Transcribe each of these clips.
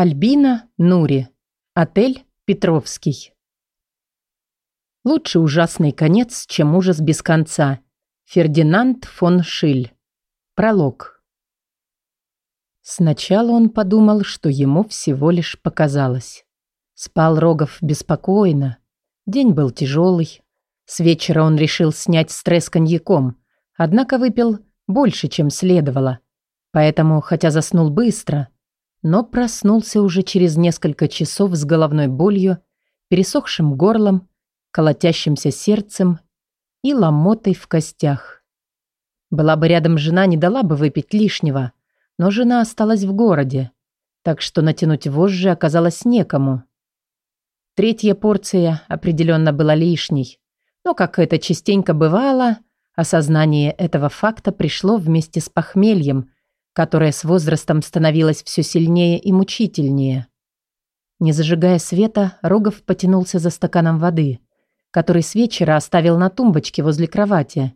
Альбина Нури. Отель Петровский. Лучше ужасный конец, чем ужас без конца. Фердинанд фон Шиль. Пролог. Сначала он подумал, что ему всего лишь показалось. Спал Рогов беспокойно. День был тяжелый. С вечера он решил снять стресс коньяком, однако выпил больше, чем следовало. Поэтому, хотя заснул быстро, но проснулся уже через несколько часов с головной болью, пересохшим горлом, колотящимся сердцем и ломотой в костях. Была бы рядом жена, не дала бы выпить лишнего, но жена осталась в городе, так что натянуть вожжи оказалось некому. Третья порция определенно была лишней, но, как это частенько бывало, осознание этого факта пришло вместе с похмельем – которая с возрастом становилась все сильнее и мучительнее. Не зажигая света, Рогов потянулся за стаканом воды, который с вечера оставил на тумбочке возле кровати.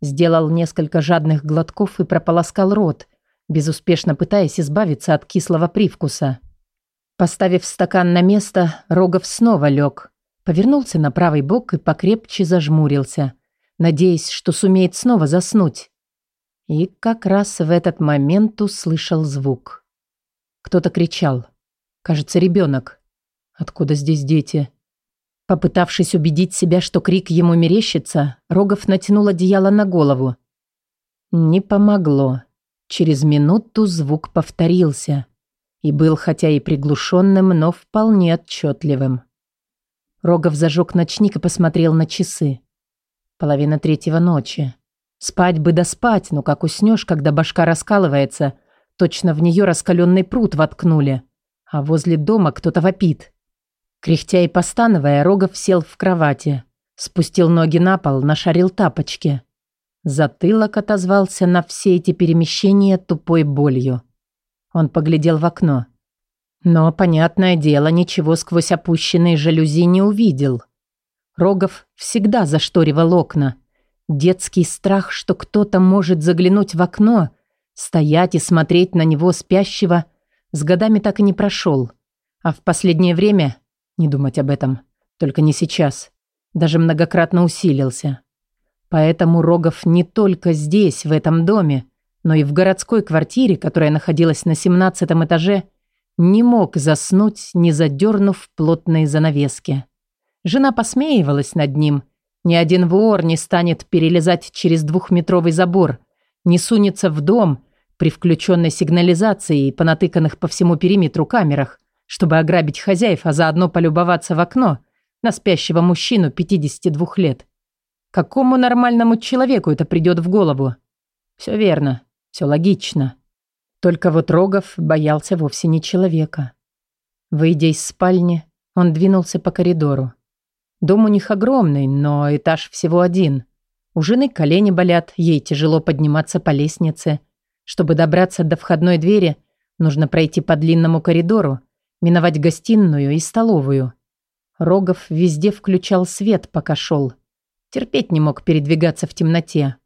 Сделал несколько жадных глотков и прополоскал рот, безуспешно пытаясь избавиться от кислого привкуса. Поставив стакан на место, Рогов снова лег, повернулся на правый бок и покрепче зажмурился, надеясь, что сумеет снова заснуть. И как раз в этот момент услышал звук. Кто-то кричал. Кажется, ребенок. Откуда здесь дети? Попытавшись убедить себя, что крик ему мерещится, Рогов натянул одеяло на голову. Не помогло. Через минуту звук повторился. И был хотя и приглушенным, но вполне отчетливым. Рогов зажег ночник и посмотрел на часы. Половина третьего ночи. Спать бы да спать, но как уснешь, когда башка раскалывается, точно в нее раскаленный пруд воткнули. А возле дома кто-то вопит. Кряхтя и постановая, Рогов сел в кровати. Спустил ноги на пол, нашарил тапочки. Затылок отозвался на все эти перемещения тупой болью. Он поглядел в окно. Но, понятное дело, ничего сквозь опущенные жалюзи не увидел. Рогов всегда зашторивал окна – Детский страх, что кто-то может заглянуть в окно, стоять и смотреть на него спящего, с годами так и не прошел. А в последнее время не думать об этом, только не сейчас, даже многократно усилился. Поэтому Рогов не только здесь, в этом доме, но и в городской квартире, которая находилась на семнадцатом этаже, не мог заснуть, не задернув плотные занавески. Жена посмеивалась над ним – ни один вор не станет перелезать через двухметровый забор, не сунется в дом при включенной сигнализации и понатыканных по всему периметру камерах, чтобы ограбить хозяев, а заодно полюбоваться в окно на спящего мужчину 52 лет. Какому нормальному человеку это придет в голову? Все верно, все логично. Только вот Рогов боялся вовсе не человека. Выйдя из спальни, он двинулся по коридору. Дом у них огромный, но этаж всего один. У жены колени болят, ей тяжело подниматься по лестнице. Чтобы добраться до входной двери, нужно пройти по длинному коридору, миновать гостиную и столовую. Рогов везде включал свет, пока шел. Терпеть не мог передвигаться в темноте.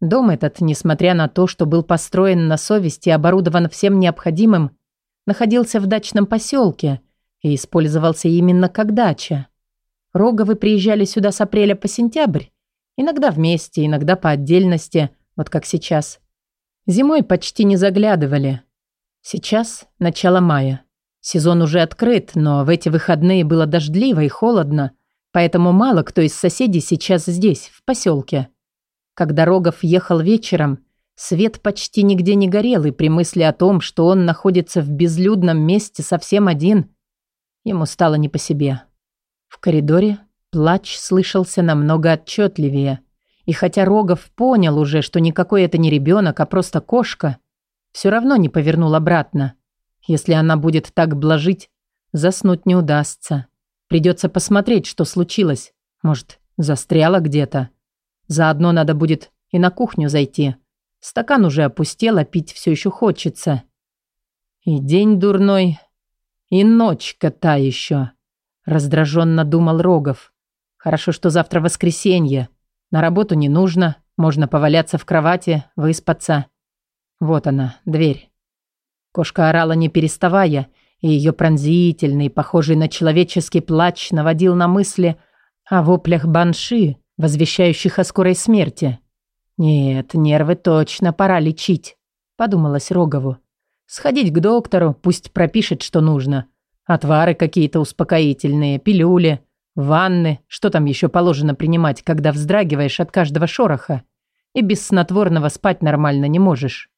Дом этот, несмотря на то, что был построен на совести и оборудован всем необходимым, находился в дачном поселке и использовался именно как дача. Роговы приезжали сюда с апреля по сентябрь. Иногда вместе, иногда по отдельности, вот как сейчас. Зимой почти не заглядывали. Сейчас начало мая. Сезон уже открыт, но в эти выходные было дождливо и холодно, поэтому мало кто из соседей сейчас здесь, в поселке. Когда Рогов ехал вечером, свет почти нигде не горел, и при мысли о том, что он находится в безлюдном месте совсем один, ему стало не по себе. В коридоре плач слышался намного отчетливее. И хотя Рогов понял уже, что никакой это не ребенок, а просто кошка, все равно не повернул обратно. Если она будет так блажить, заснуть не удастся. Придется посмотреть, что случилось. Может, застряла где-то. Заодно надо будет и на кухню зайти. Стакан уже опустел, а пить все еще хочется. И день дурной, и ночка та еще. Раздраженно думал Рогов. Хорошо, что завтра воскресенье. На работу не нужно, можно поваляться в кровати, выспаться. Вот она, дверь. Кошка орала не переставая, и ее пронзительный, похожий на человеческий плач, наводил на мысли о воплях банши, возвещающих о скорой смерти. «Нет, нервы точно пора лечить», — подумалось Рогову. «Сходить к доктору, пусть пропишет, что нужно. Отвары какие-то успокоительные, пилюли, ванны, что там еще положено принимать, когда вздрагиваешь от каждого шороха и без снотворного спать нормально не можешь».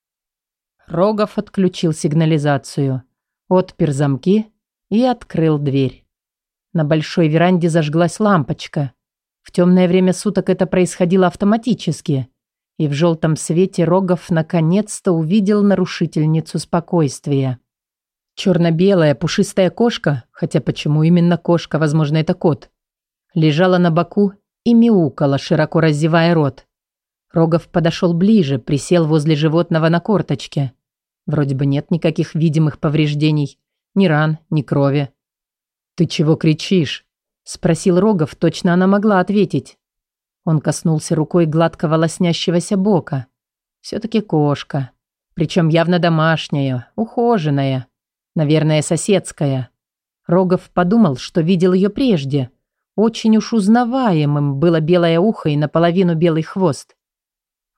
Рогов отключил сигнализацию, отпер замки и открыл дверь. На большой веранде зажглась лампочка. В темное время суток это происходило автоматически, и в желтом свете Рогов наконец-то увидел нарушительницу спокойствия. Черно-белая пушистая кошка, хотя почему именно кошка, возможно, это кот, лежала на боку и мяукала, широко раздевая рот. Рогов подошел ближе, присел возле животного на корточке. Вроде бы нет никаких видимых повреждений. Ни ран, ни крови. «Ты чего кричишь?» Спросил Рогов, точно она могла ответить. Он коснулся рукой гладкого лоснящегося бока. Все-таки кошка. Причем явно домашняя, ухоженная. Наверное, соседская. Рогов подумал, что видел ее прежде. Очень уж узнаваемым было белое ухо и наполовину белый хвост.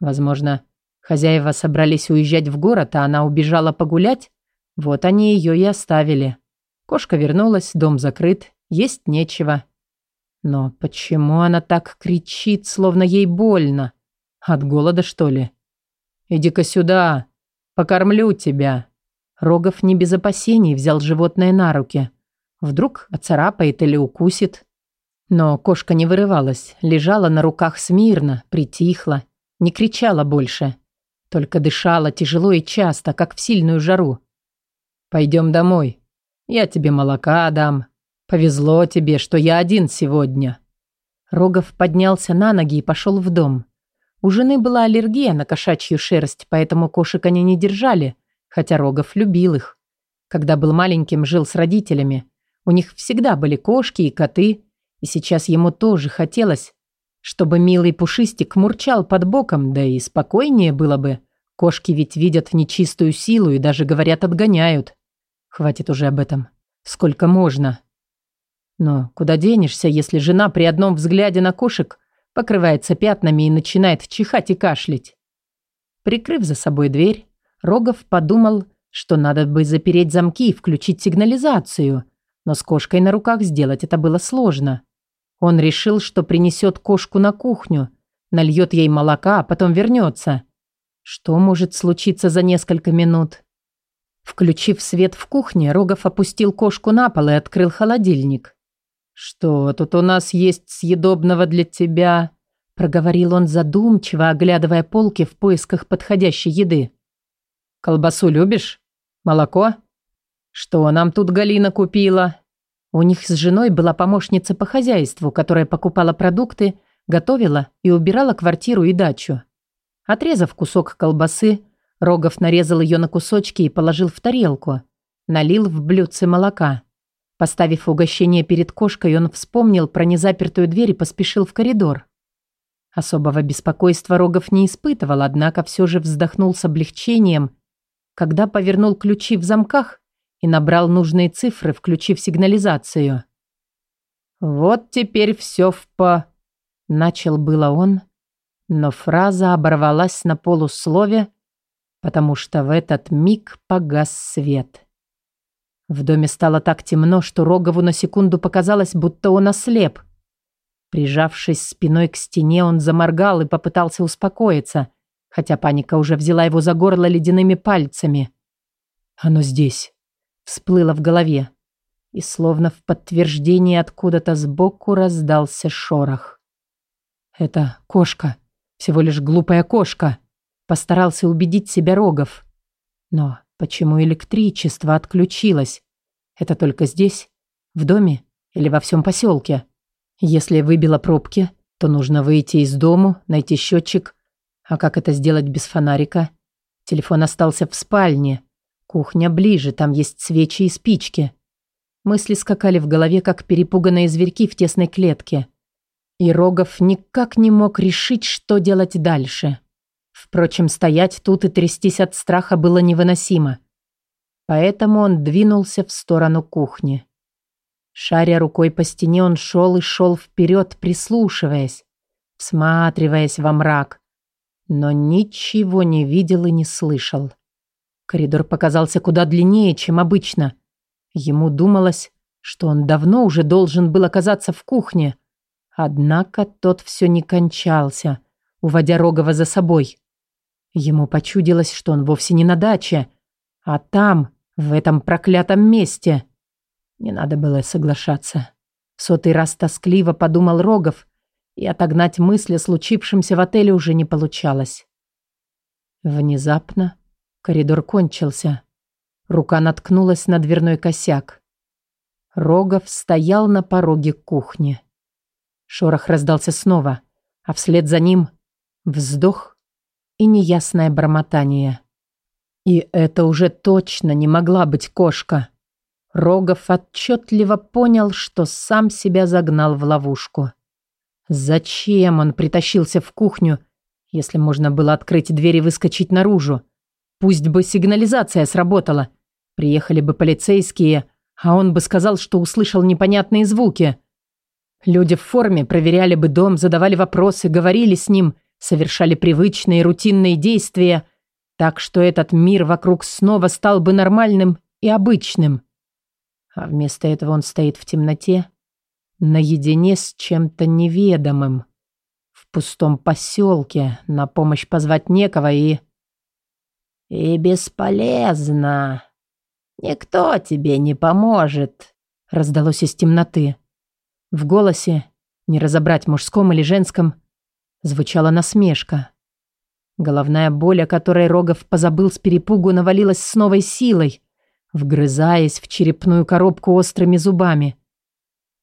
Возможно, Хозяева собрались уезжать в город, а она убежала погулять. Вот они ее и оставили. Кошка вернулась, дом закрыт, есть нечего. Но почему она так кричит, словно ей больно? От голода, что ли? «Иди-ка сюда, покормлю тебя». Рогов не без опасений взял животное на руки. Вдруг оцарапает или укусит. Но кошка не вырывалась, лежала на руках смирно, притихла, не кричала больше. Только дышала тяжело и часто, как в сильную жару. «Пойдем домой. Я тебе молока дам. Повезло тебе, что я один сегодня». Рогов поднялся на ноги и пошел в дом. У жены была аллергия на кошачью шерсть, поэтому кошек они не держали, хотя Рогов любил их. Когда был маленьким, жил с родителями. У них всегда были кошки и коты, и сейчас ему тоже хотелось, чтобы милый пушистик мурчал под боком, да и спокойнее было бы. Кошки ведь видят нечистую силу и даже, говорят, отгоняют. Хватит уже об этом. Сколько можно? Но куда денешься, если жена при одном взгляде на кошек покрывается пятнами и начинает чихать и кашлять? Прикрыв за собой дверь, Рогов подумал, что надо бы запереть замки и включить сигнализацию, но с кошкой на руках сделать это было сложно. Он решил, что принесет кошку на кухню, нальет ей молока, а потом вернется. Что может случиться за несколько минут? Включив свет в кухне, Рогов опустил кошку на пол и открыл холодильник. «Что тут у нас есть съедобного для тебя?» проговорил он задумчиво, оглядывая полки в поисках подходящей еды. «Колбасу любишь? Молоко? Что нам тут Галина купила?» У них с женой была помощница по хозяйству, которая покупала продукты, готовила и убирала квартиру и дачу. Отрезав кусок колбасы, Рогов нарезал ее на кусочки и положил в тарелку. Налил в блюдце молока. Поставив угощение перед кошкой, он вспомнил про незапертую дверь и поспешил в коридор. Особого беспокойства Рогов не испытывал, однако все же вздохнул с облегчением, когда повернул ключи в замках и набрал нужные цифры, включив сигнализацию. «Вот теперь все в по...» Начал было он, но фраза оборвалась на полуслове, потому что в этот миг погас свет. В доме стало так темно, что Рогову на секунду показалось, будто он ослеп. Прижавшись спиной к стене, он заморгал и попытался успокоиться, хотя паника уже взяла его за горло ледяными пальцами. «Оно здесь», — всплыло в голове, и словно в подтверждение откуда-то сбоку раздался шорох. «Это кошка», всего лишь глупая кошка. Постарался убедить себя Рогов. Но почему электричество отключилось? Это только здесь? В доме? Или во всем поселке? Если выбило пробки, то нужно выйти из дому, найти счетчик. А как это сделать без фонарика? Телефон остался в спальне. Кухня ближе, там есть свечи и спички. Мысли скакали в голове, как перепуганные зверьки в тесной клетке. И Рогов никак не мог решить, что делать дальше. Впрочем, стоять тут и трястись от страха было невыносимо. Поэтому он двинулся в сторону кухни. Шаря рукой по стене, он шел и шел вперед, прислушиваясь, всматриваясь во мрак, но ничего не видел и не слышал. Коридор показался куда длиннее, чем обычно. Ему думалось, что он давно уже должен был оказаться в кухне. Однако тот все не кончался, уводя Рогова за собой. Ему почудилось, что он вовсе не на даче, а там, в этом проклятом месте. Не надо было соглашаться. В сотый раз тоскливо подумал Рогов, и отогнать мысли о случившемся в отеле уже не получалось. Внезапно коридор кончился. Рука наткнулась на дверной косяк. Рогов стоял на пороге кухни. Шорох раздался снова, а вслед за ним вздох и неясное бормотание. И это уже точно не могла быть кошка. Рогов отчетливо понял, что сам себя загнал в ловушку. Зачем он притащился в кухню, если можно было открыть дверь и выскочить наружу? Пусть бы сигнализация сработала. Приехали бы полицейские, а он бы сказал, что услышал непонятные звуки. Люди в форме проверяли бы дом, задавали вопросы, говорили с ним, совершали привычные рутинные действия, так что этот мир вокруг снова стал бы нормальным и обычным. А вместо этого он стоит в темноте, наедине с чем-то неведомым. В пустом поселке на помощь позвать некого и... «И бесполезно. Никто тебе не поможет», — раздалось из темноты. В голосе, не разобрать мужском или женском, звучала насмешка. Головная боль, о которой Рогов позабыл с перепугу, навалилась с новой силой вгрызаясь в черепную коробку острыми зубами.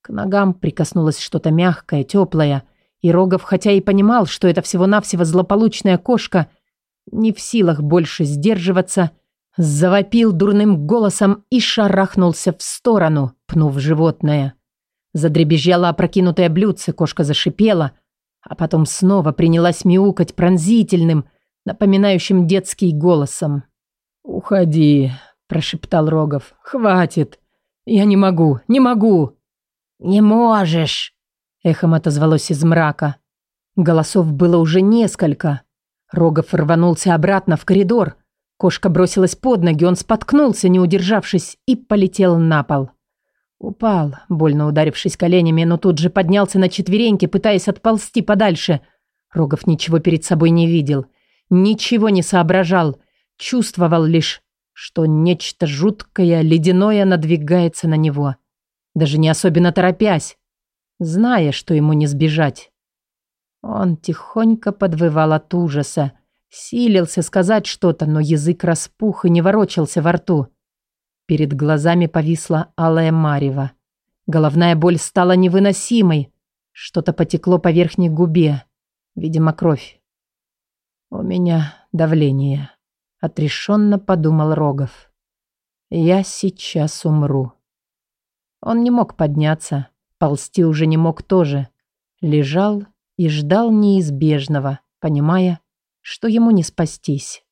К ногам прикоснулось что-то мягкое, теплое, и Рогов, хотя и понимал, что это всего-навсего злополучная кошка, не в силах больше сдерживаться, завопил дурным голосом и шарахнулся в сторону, пнув животное. Задребезжало опрокинутое блюдце, кошка зашипела, а потом снова принялась мяукать пронзительным, напоминающим детский голосом. «Уходи, прошептал Рогов. «Хватит! Я не могу, не могу!» «Не можешь!» Эхом отозвалось из мрака. Голосов было уже несколько. Рогов рванулся обратно в коридор. Кошка бросилась под ноги, он споткнулся, не удержавшись, и полетел на пол. Упал, больно ударившись коленями, но тут же поднялся на четвереньки, пытаясь отползти подальше. Рогов ничего перед собой не видел, ничего не соображал, чувствовал лишь что нечто жуткое, ледяное надвигается на него, даже не особенно торопясь, зная, что ему не сбежать. Он тихонько подвывал от ужаса, силился сказать что-то, но язык распух и не ворочался во рту. Перед глазами повисла алая марева. Головная боль стала невыносимой. Что-то потекло по верхней губе. Видимо, кровь. У меня давление отрешенно подумал Рогов. Я сейчас умру. Он не мог подняться, ползти уже не мог тоже. Лежал и ждал неизбежного, понимая, что ему не спастись.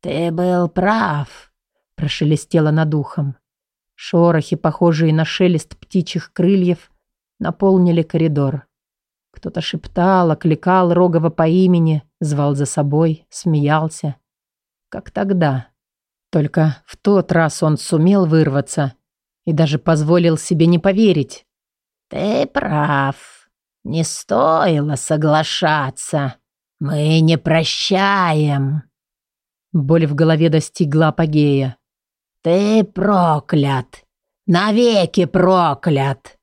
«Ты был прав», — прошелестело над ухом. Шорохи, похожие на шелест птичьих крыльев, наполнили коридор. Кто-то шептал, окликал Рогова по имени, звал за собой, смеялся как тогда. Только в тот раз он сумел вырваться и даже позволил себе не поверить. «Ты прав. Не стоило соглашаться. Мы не прощаем». Боль в голове достигла апогея. «Ты проклят! Навеки проклят!»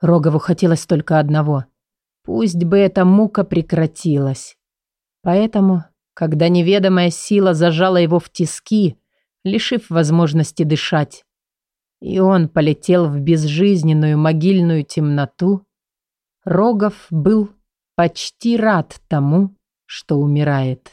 Рогову хотелось только одного. Пусть бы эта мука прекратилась. Поэтому когда неведомая сила зажала его в тиски, лишив возможности дышать. И он полетел в безжизненную могильную темноту. Рогов был почти рад тому, что умирает.